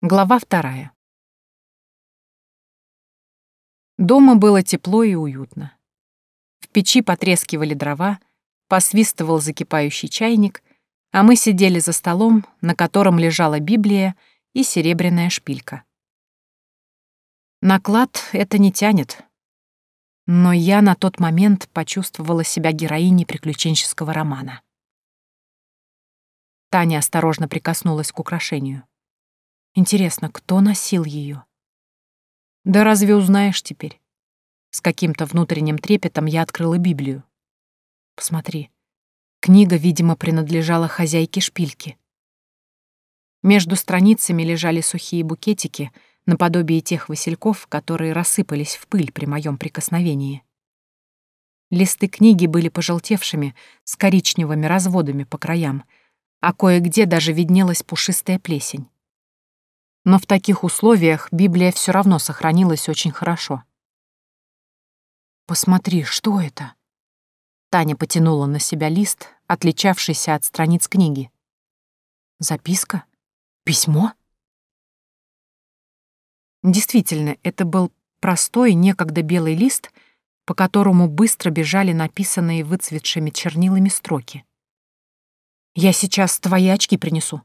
Глава вторая. Дома было тепло и уютно. В печи потрескивали дрова, посвистывал закипающий чайник, а мы сидели за столом, на котором лежала Библия и серебряная шпилька. Наклад это не тянет. Но я на тот момент почувствовала себя героиней приключенческого романа. Таня осторожно прикоснулась к украшению. Интересно, кто носил ее? Да разве узнаешь теперь? С каким-то внутренним трепетом я открыла Библию. Посмотри. Книга, видимо, принадлежала хозяйке шпильки. Между страницами лежали сухие букетики, наподобие тех васильков, которые рассыпались в пыль при моем прикосновении. Листы книги были пожелтевшими, с коричневыми разводами по краям, а кое-где даже виднелась пушистая плесень но в таких условиях Библия все равно сохранилась очень хорошо. «Посмотри, что это?» Таня потянула на себя лист, отличавшийся от страниц книги. «Записка? Письмо?» Действительно, это был простой, некогда белый лист, по которому быстро бежали написанные выцветшими чернилами строки. «Я сейчас твои очки принесу»,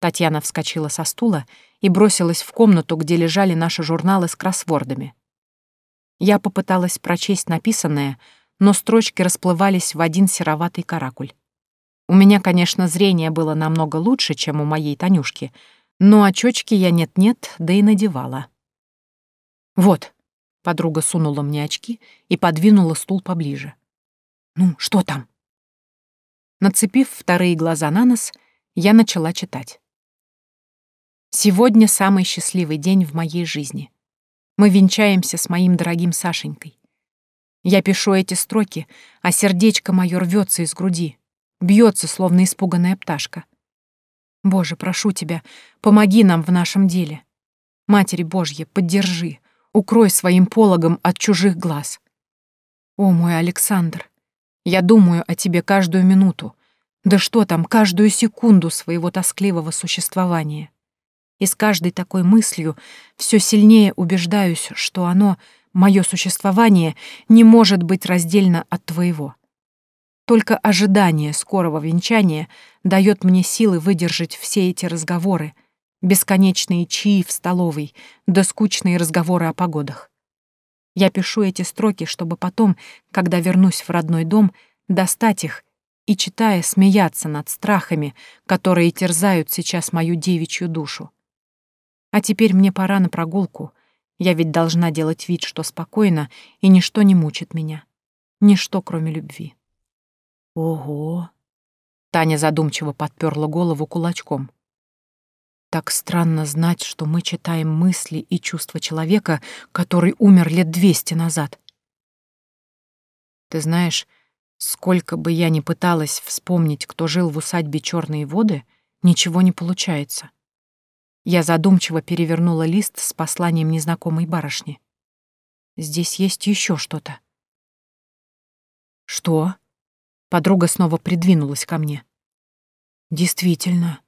Татьяна вскочила со стула и бросилась в комнату, где лежали наши журналы с кроссвордами. Я попыталась прочесть написанное, но строчки расплывались в один сероватый каракуль. У меня, конечно, зрение было намного лучше, чем у моей Танюшки, но очочки я нет-нет, да и надевала. «Вот», — подруга сунула мне очки и подвинула стул поближе. «Ну, что там?» Нацепив вторые глаза на нос, я начала читать. Сегодня самый счастливый день в моей жизни. Мы венчаемся с моим дорогим Сашенькой. Я пишу эти строки, а сердечко мое рвется из груди, бьется, словно испуганная пташка. Боже, прошу тебя, помоги нам в нашем деле. Матери Божья, поддержи, укрой своим пологом от чужих глаз. О, мой Александр, я думаю о тебе каждую минуту, да что там, каждую секунду своего тоскливого существования и с каждой такой мыслью все сильнее убеждаюсь, что оно, мое существование, не может быть раздельно от твоего. Только ожидание скорого венчания дает мне силы выдержать все эти разговоры, бесконечные чаи в столовой, да скучные разговоры о погодах. Я пишу эти строки, чтобы потом, когда вернусь в родной дом, достать их и, читая, смеяться над страхами, которые терзают сейчас мою девичью душу. А теперь мне пора на прогулку. Я ведь должна делать вид, что спокойно, и ничто не мучит меня. Ничто, кроме любви. Ого! Таня задумчиво подперла голову кулачком. Так странно знать, что мы читаем мысли и чувства человека, который умер лет двести назад. Ты знаешь, сколько бы я ни пыталась вспомнить, кто жил в усадьбе Черные воды, ничего не получается. Я задумчиво перевернула лист с посланием незнакомой барышни. Здесь есть еще что-то. Что? Подруга снова придвинулась ко мне. Действительно.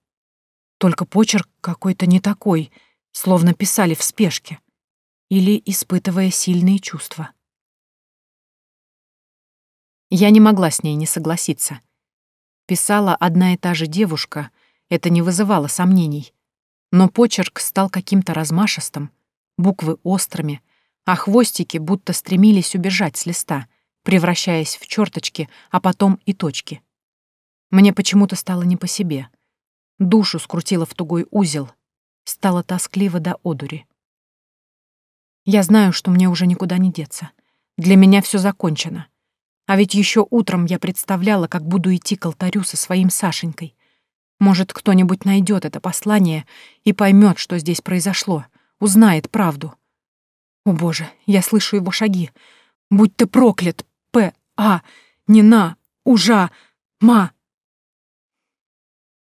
Только почерк какой-то не такой, словно писали в спешке или испытывая сильные чувства. Я не могла с ней не согласиться. Писала одна и та же девушка, это не вызывало сомнений но почерк стал каким-то размашистым, буквы острыми, а хвостики будто стремились убежать с листа, превращаясь в черточки, а потом и точки. Мне почему-то стало не по себе. Душу скрутило в тугой узел, стало тоскливо до одури. Я знаю, что мне уже никуда не деться. Для меня все закончено. А ведь еще утром я представляла, как буду идти к алтарю со своим Сашенькой, может, кто-нибудь найдет это послание и поймет, что здесь произошло, узнает правду. О боже, я слышу его шаги. Будь ты проклят, П. А. Не на. Ужа. Ма.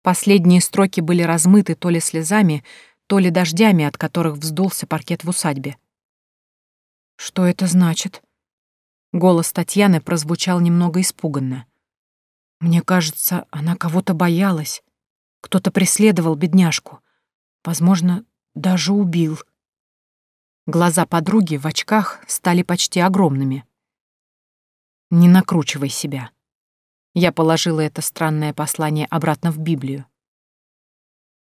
Последние строки были размыты то ли слезами, то ли дождями, от которых вздулся паркет в усадьбе. «Что это значит?» Голос Татьяны прозвучал немного испуганно. «Мне кажется, она кого-то боялась. Кто-то преследовал бедняжку. Возможно, Даже убил. Глаза подруги в очках стали почти огромными. Не накручивай себя. Я положила это странное послание обратно в Библию.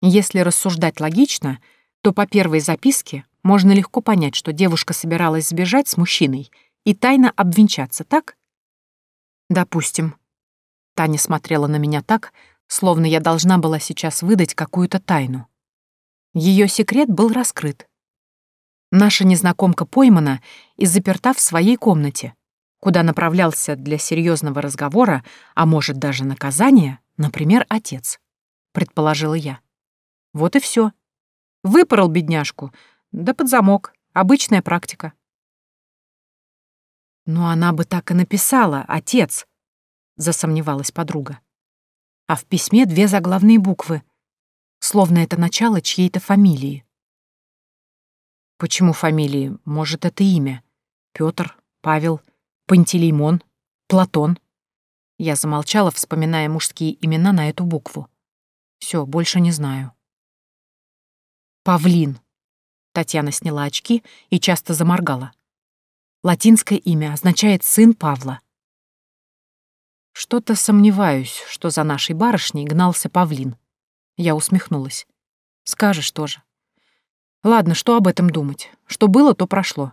Если рассуждать логично, то по первой записке можно легко понять, что девушка собиралась сбежать с мужчиной и тайно обвенчаться, так? Допустим. Таня смотрела на меня так, словно я должна была сейчас выдать какую-то тайну. Ее секрет был раскрыт. Наша незнакомка поймана и заперта в своей комнате, куда направлялся для серьезного разговора, а может даже наказания, например, отец, предположила я. Вот и все. Выпорол бедняжку, да под замок, обычная практика. Но она бы так и написала, отец, засомневалась подруга. А в письме две заглавные буквы, словно это начало чьей-то фамилии. Почему фамилии? Может, это имя? Петр, Павел, Пантелеймон, Платон. Я замолчала, вспоминая мужские имена на эту букву. Все, больше не знаю. Павлин. Татьяна сняла очки и часто заморгала. Латинское имя означает «сын Павла». Что-то сомневаюсь, что за нашей барышней гнался павлин. Я усмехнулась. Скажешь тоже. Ладно, что об этом думать? Что было, то прошло.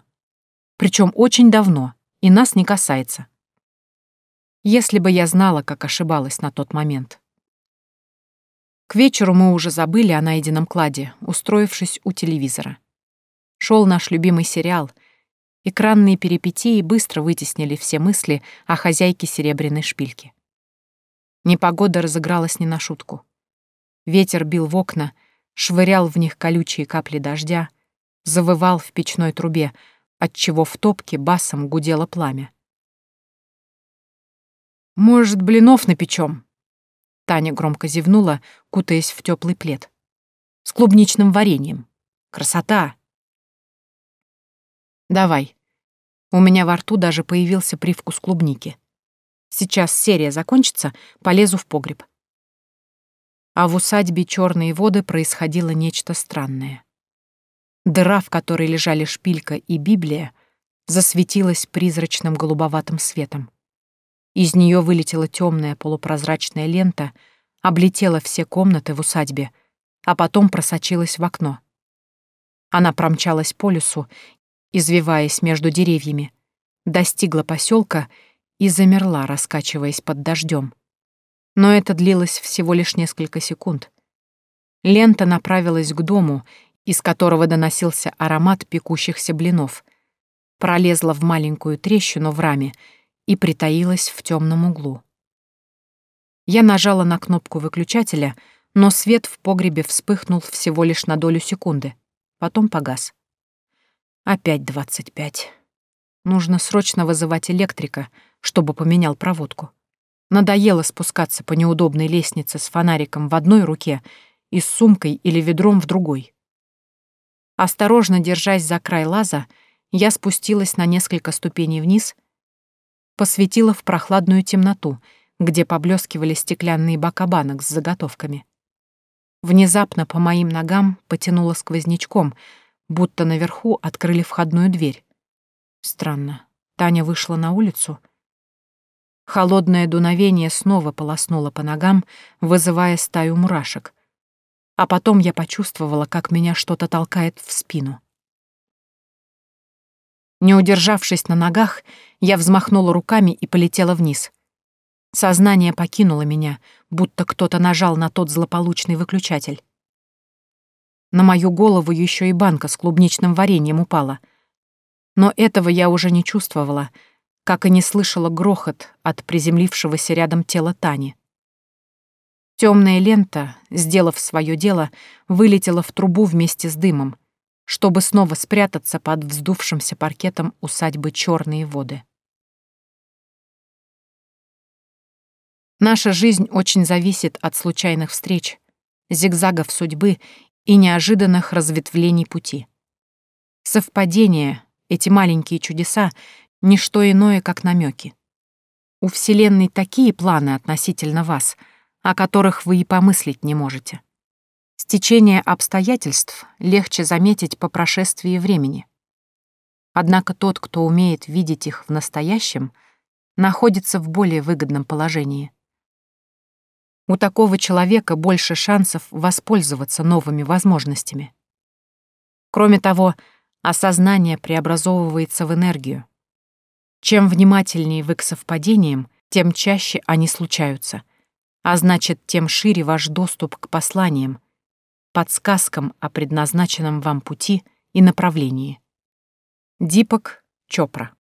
Причем очень давно, и нас не касается. Если бы я знала, как ошибалась на тот момент. К вечеру мы уже забыли о найденном кладе, устроившись у телевизора. Шел наш любимый сериал. Экранные перипетии быстро вытеснили все мысли о хозяйке серебряной шпильки. Непогода разыгралась не на шутку. Ветер бил в окна, швырял в них колючие капли дождя, завывал в печной трубе, отчего в топке басом гудело пламя. «Может, блинов напечем?» Таня громко зевнула, кутаясь в теплый плед. «С клубничным вареньем. Красота!» «Давай». У меня во рту даже появился привкус клубники. Сейчас серия закончится, полезу в погреб а в усадьбе Черные воды происходило нечто странное. Дыра, в которой лежали шпилька и Библия, засветилась призрачным голубоватым светом. Из нее вылетела темная полупрозрачная лента, облетела все комнаты в усадьбе, а потом просочилась в окно. Она промчалась по лесу, извиваясь между деревьями, достигла поселка и замерла, раскачиваясь под дождем. Но это длилось всего лишь несколько секунд. Лента направилась к дому, из которого доносился аромат пекущихся блинов, пролезла в маленькую трещину в раме и притаилась в темном углу. Я нажала на кнопку выключателя, но свет в погребе вспыхнул всего лишь на долю секунды, потом погас. Опять двадцать пять. Нужно срочно вызывать электрика, чтобы поменял проводку. Надоело спускаться по неудобной лестнице с фонариком в одной руке и с сумкой или ведром в другой. Осторожно держась за край лаза, я спустилась на несколько ступеней вниз, посветила в прохладную темноту, где поблескивали стеклянные бока банок с заготовками. Внезапно по моим ногам потянуло сквознячком, будто наверху открыли входную дверь. Странно. Таня вышла на улицу — Холодное дуновение снова полоснуло по ногам, вызывая стаю мурашек. А потом я почувствовала, как меня что-то толкает в спину. Не удержавшись на ногах, я взмахнула руками и полетела вниз. Сознание покинуло меня, будто кто-то нажал на тот злополучный выключатель. На мою голову еще и банка с клубничным вареньем упала. Но этого я уже не чувствовала — как и не слышала грохот от приземлившегося рядом тела Тани. Темная лента, сделав свое дело, вылетела в трубу вместе с дымом, чтобы снова спрятаться под вздувшимся паркетом усадьбы Черные воды. Наша жизнь очень зависит от случайных встреч, зигзагов судьбы и неожиданных разветвлений пути. Совпадения, эти маленькие чудеса, Ничто иное, как намеки. У Вселенной такие планы относительно вас, о которых вы и помыслить не можете. Стечение обстоятельств легче заметить по прошествии времени. Однако тот, кто умеет видеть их в настоящем, находится в более выгодном положении. У такого человека больше шансов воспользоваться новыми возможностями. Кроме того, осознание преобразовывается в энергию. Чем внимательнее вы к совпадениям, тем чаще они случаются, а значит, тем шире ваш доступ к посланиям, подсказкам о предназначенном вам пути и направлении. Дипок Чопра